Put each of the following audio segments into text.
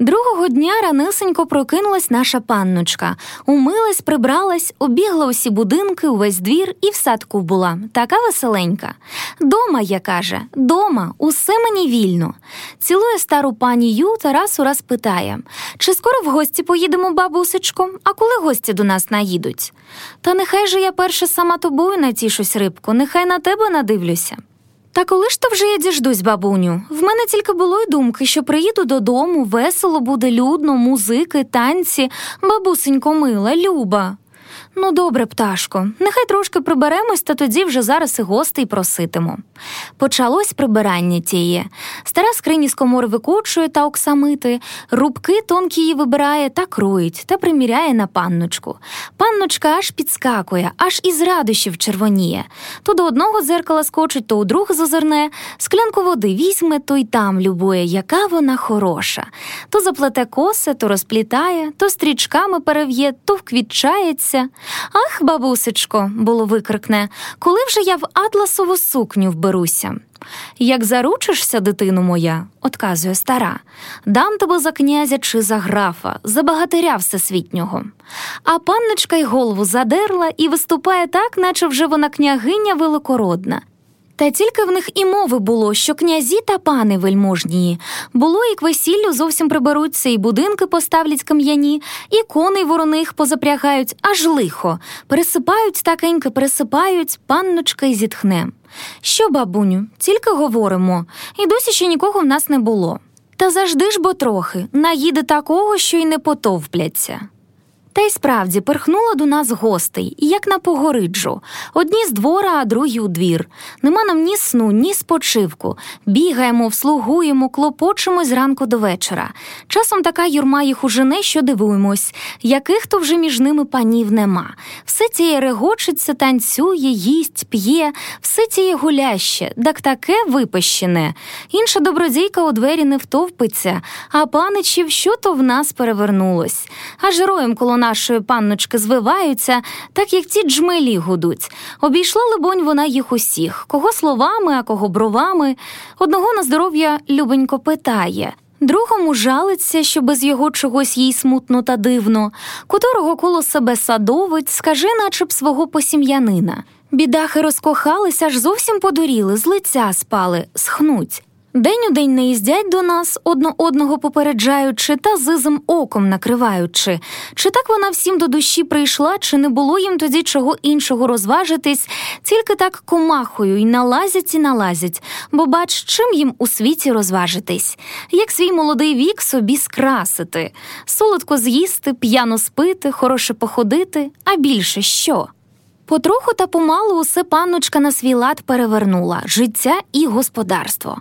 Другого дня ранисенько прокинулась наша панночка, умилась, прибралась, обігла усі будинки, увесь двір і в садку була, така веселенька. Дома, я каже, дома, усе мені вільно. Цілує стару пані Ю та раз у раз питає чи скоро в гості поїдемо, бабусечко, а коли гості до нас наїдуть? Та нехай же я перше сама тобою натішусь, рибку, нехай на тебе надивлюся. Та коли ж то вже я діждусь, бабуню? В мене тільки було й думки, що приїду додому, весело буде, людно, музики, танці, бабусенько мила, люба. Ну, добре, пташко, нехай трошки приберемось, та тоді вже зараз і гостей проситимо. Почалось прибирання тіє. Стара скрині з комори викочує та оксамити, рубки тонкі її вибирає та кроїть, та приміряє на панночку. Панночка аж підскакує, аж із радощів червоніє. То до одного зеркала скочить, то у друге зазирне, склянку води візьме, то й там любує, яка вона хороша. То заплете коси, то розплітає, то стрічками перев'є, то вквітчається. Ах, бабусечко, було викрикне, коли вже я в атласову сукню вберуся. Як заручишся, дитину моя, отказує стара, дам тебе за князя чи за графа, за багатиря всесвітнього. А панночка й голову задерла і виступає так, наче вже вона княгиня великородна. Та тільки в них і мови було, що князі та пани вельможнії. Було і к весіллю зовсім приберуться, і будинки поставлять кам'яні, і коней вороних позапрягають, аж лихо. Пересипають такеньки, пересипають, панночка й зітхне. Що, бабуню, тільки говоримо, і досі ще нікого в нас не було. Та завжди ж бо трохи наїде такого, що й не потовпляться. Та й справді перхнуло до нас гостей, як на погориджу. Одні з двора, а другі у двір. Нема нам ні сну, ні спочивку. Бігаємо, вслугуємо, клопочемо зранку до вечора. Часом така юрма їх ужене, що дивуємось, яких то вже між ними панів нема. Все ціє регочеться, танцює, їсть, п'є, все ціє гуляще, так таке випащене. Інша добродійка у двері не втовпиться, а паничів що то в нас перевернулось. Аж роєм коло нашої панночки звиваються, так як ті джмелі гудуть. Обійшла, либонь, вона їх усіх, кого словами, а кого бровами. Одного на здоров'я любенько питає. Другому жалиться, що без його чогось їй смутно та дивно, котрого коло себе садовить, скаже, наче б свого посім'янина. Бідахи розкохались, аж зовсім подуріли, з лиця спали, схнуть. День у день не їздять до нас, одно одного попереджаючи та зизом оком накриваючи, чи так вона всім до душі прийшла, чи не було їм тоді чого іншого розважитись, тільки так комахою й налазять і налазять, бо бач, чим їм у світі розважитись, як свій молодий вік собі скрасити, солодко з'їсти, п'яно спити, хороше походити, а більше що? Потроху та помалу усе панночка на свій лад перевернула життя і господарство.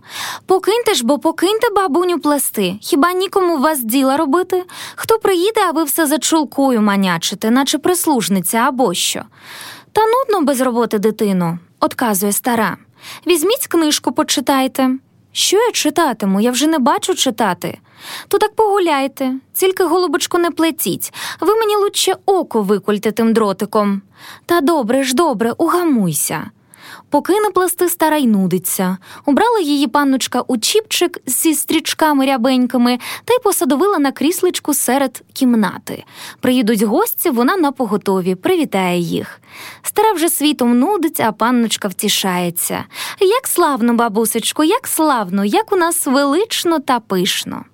Покиньте ж, бо покиньте бабуню плести. Хіба нікому вас діла робити? Хто приїде, а ви все за чулкою манячите, наче прислужниця або що. Та нудно без роботи дитину, отказує стара. Візьміть книжку, почитайте. Що я читатиму? Я вже не бачу читати. То так погуляйте, тільки голубочку не плетіть, ви мені лучше око викольте тим дротиком. Та добре ж, добре, угамуйся. Поки не плести стара й нудиться. Убрала її панночка у чіпчик зі стрічками рябенькими та й посадовила на крісличку серед кімнати. Приїдуть гості, вона на поготові, привітає їх. Стара вже світом нудить, а панночка втішається. Як славно, бабусечко, як славно, як у нас велично та пишно.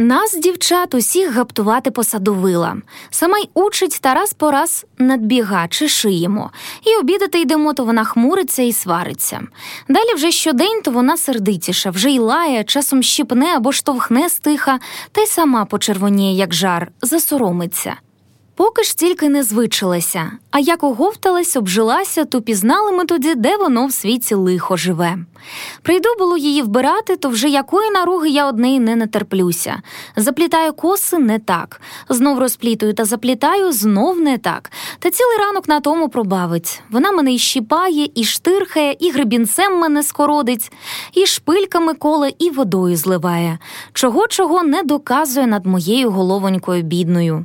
Нас, дівчат, усіх гаптувати посадовила. Сама й учить та раз по раз надбіга чи шиємо. І обідати йдемо, то вона хмуриться і свариться. Далі вже щодень, то вона сердитіша, вже й лає, часом щіпне або штовхне стиха, та й сама почервоніє, як жар, засоромиться. Поки ж тільки не звичилася, а як оговталась, обжилася, то пізнали ми тоді, де воно в світі лихо живе. Прийду було її вбирати, то вже якої наруги я однеї не натерплюся. Заплітаю коси не так, знов розплітую та заплітаю знов не так. Та цілий ранок на тому пробавить. Вона мене і щіпає, і штирхає, і гребінцем мене скородить, і шпильками коле, і водою зливає. Чого чого не доказує над моєю головонькою бідною.